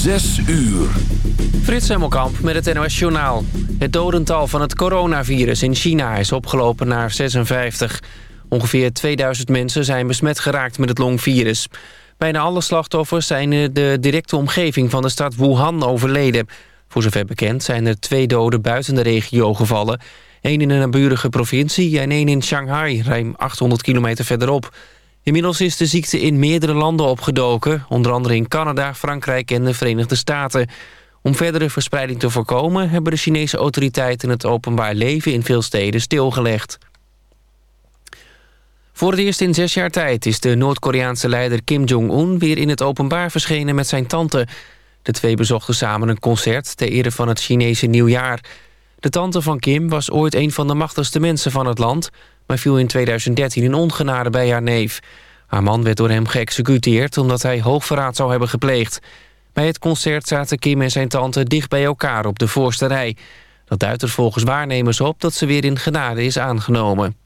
Zes uur. Frits Hemmelkamp met het NOS Journaal. Het dodental van het coronavirus in China is opgelopen naar 56. Ongeveer 2000 mensen zijn besmet geraakt met het longvirus. Bijna alle slachtoffers zijn in de directe omgeving van de stad Wuhan overleden. Voor zover bekend zijn er twee doden buiten de regio gevallen. één in een naburige provincie en één in Shanghai, ruim 800 kilometer verderop. Inmiddels is de ziekte in meerdere landen opgedoken... onder andere in Canada, Frankrijk en de Verenigde Staten. Om verdere verspreiding te voorkomen... hebben de Chinese autoriteiten het openbaar leven in veel steden stilgelegd. Voor het eerst in zes jaar tijd is de Noord-Koreaanse leider Kim Jong-un... weer in het openbaar verschenen met zijn tante. De twee bezochten samen een concert ter ere van het Chinese nieuwjaar. De tante van Kim was ooit een van de machtigste mensen van het land maar viel in 2013 in ongenade bij haar neef. Haar man werd door hem geëxecuteerd omdat hij hoogverraad zou hebben gepleegd. Bij het concert zaten Kim en zijn tante dicht bij elkaar op de voorste rij. Dat duidt er volgens waarnemers op dat ze weer in genade is aangenomen.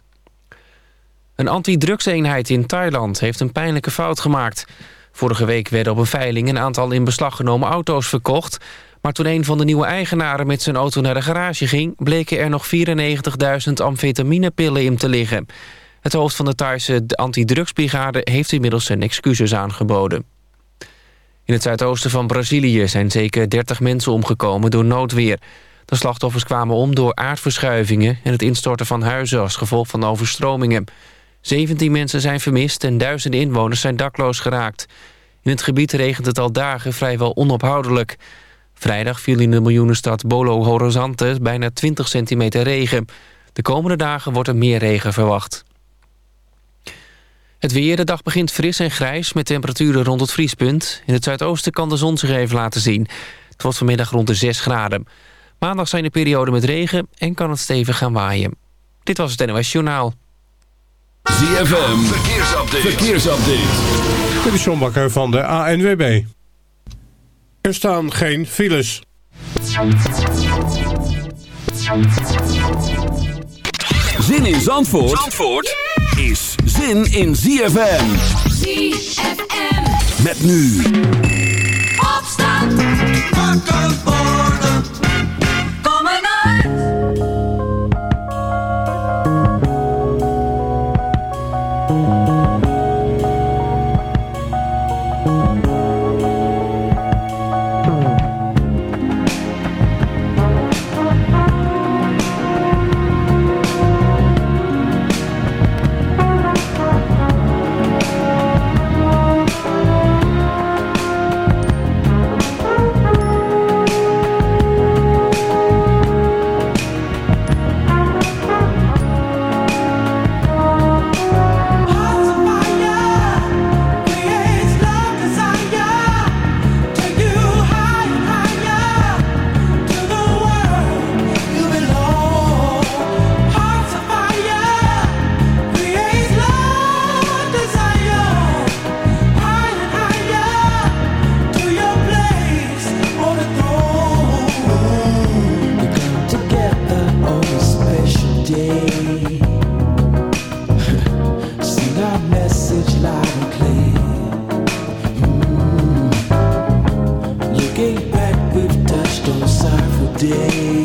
Een antidrugseenheid in Thailand heeft een pijnlijke fout gemaakt. Vorige week werden op een veiling een aantal in beslag genomen auto's verkocht... Maar toen een van de nieuwe eigenaren met zijn auto naar de garage ging... bleken er nog 94.000 amfetaminepillen in te liggen. Het hoofd van de Thaise antidrugsbrigade heeft inmiddels zijn excuses aangeboden. In het zuidoosten van Brazilië zijn zeker 30 mensen omgekomen door noodweer. De slachtoffers kwamen om door aardverschuivingen... en het instorten van huizen als gevolg van overstromingen. 17 mensen zijn vermist en duizenden inwoners zijn dakloos geraakt. In het gebied regent het al dagen vrijwel onophoudelijk... Vrijdag viel in de miljoenenstad Bolo Horizonte bijna 20 centimeter regen. De komende dagen wordt er meer regen verwacht. Het weer, de dag begint fris en grijs met temperaturen rond het vriespunt. In het zuidoosten kan de zon zich even laten zien. Het wordt vanmiddag rond de 6 graden. Maandag zijn er perioden met regen en kan het stevig gaan waaien. Dit was het NOS Journaal. ZFM, verkeersupdate. verkeersupdate. Dit is John Bakker van de ANWB. Er staan geen files. Zin in Zandvoort, Zandvoort is zin in ZFM. ZFM. Met nu. Opstand. Wakker worden. Looking back, we've touched on sorrowful days.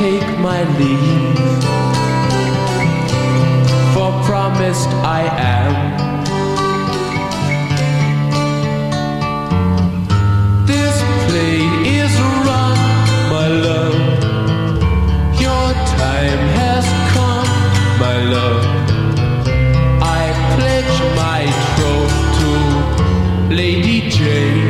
take my leave For promised I am. This play is run, my love. Your time has come, my love. I pledge my troth to Lady Jane.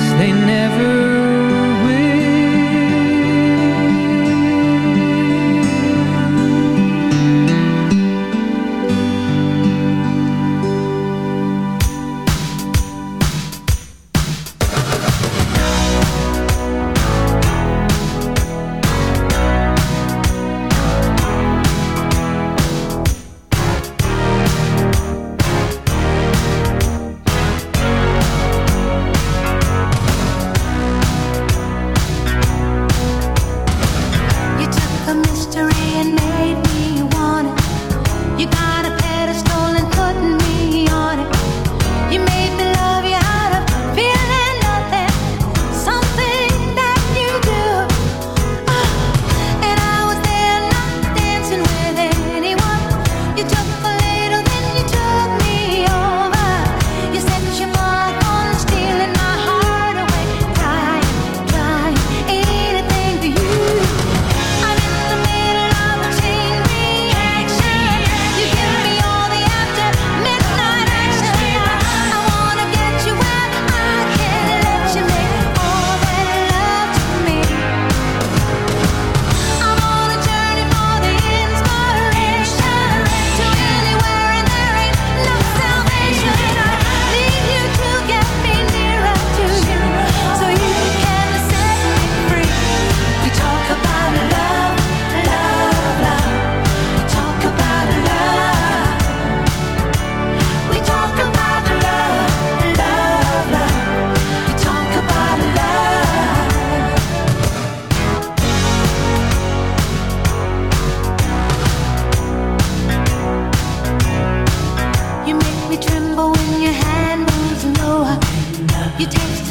they never You taste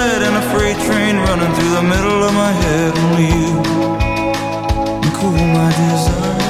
soaking and a freight train running through the middle of my head. Only you can cool my desire.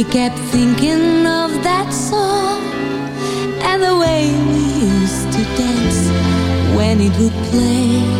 We kept thinking of that song And the way we used to dance When it would play.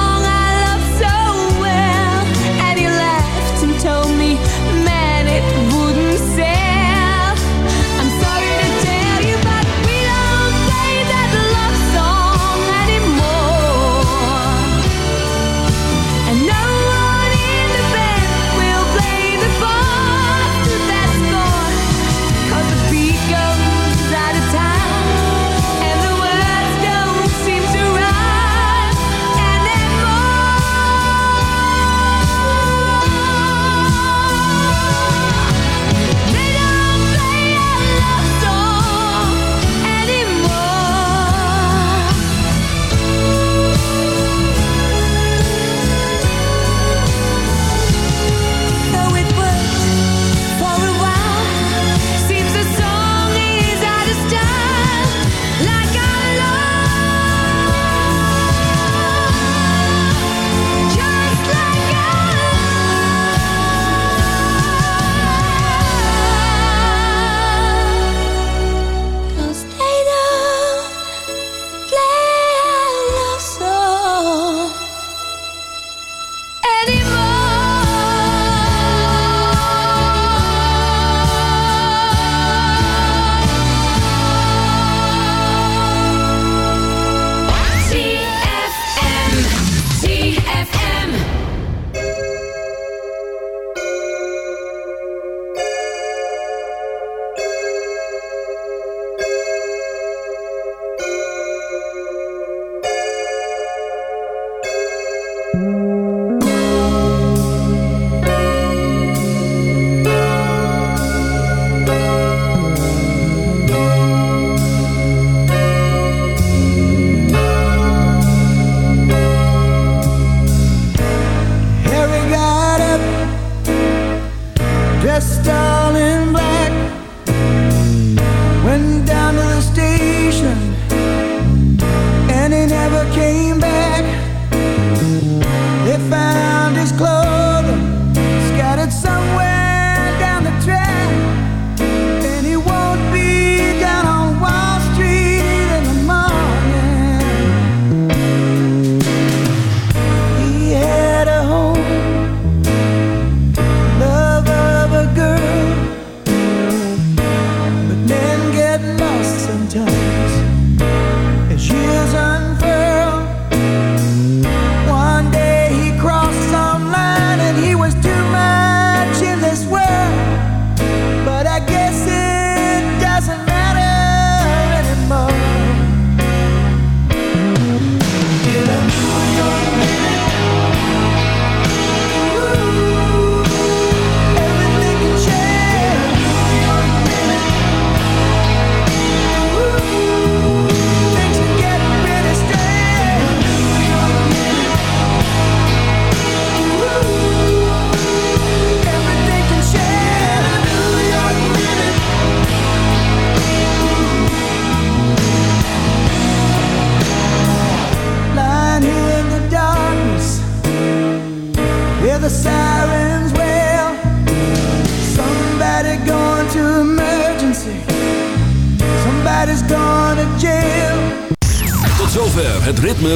dressed.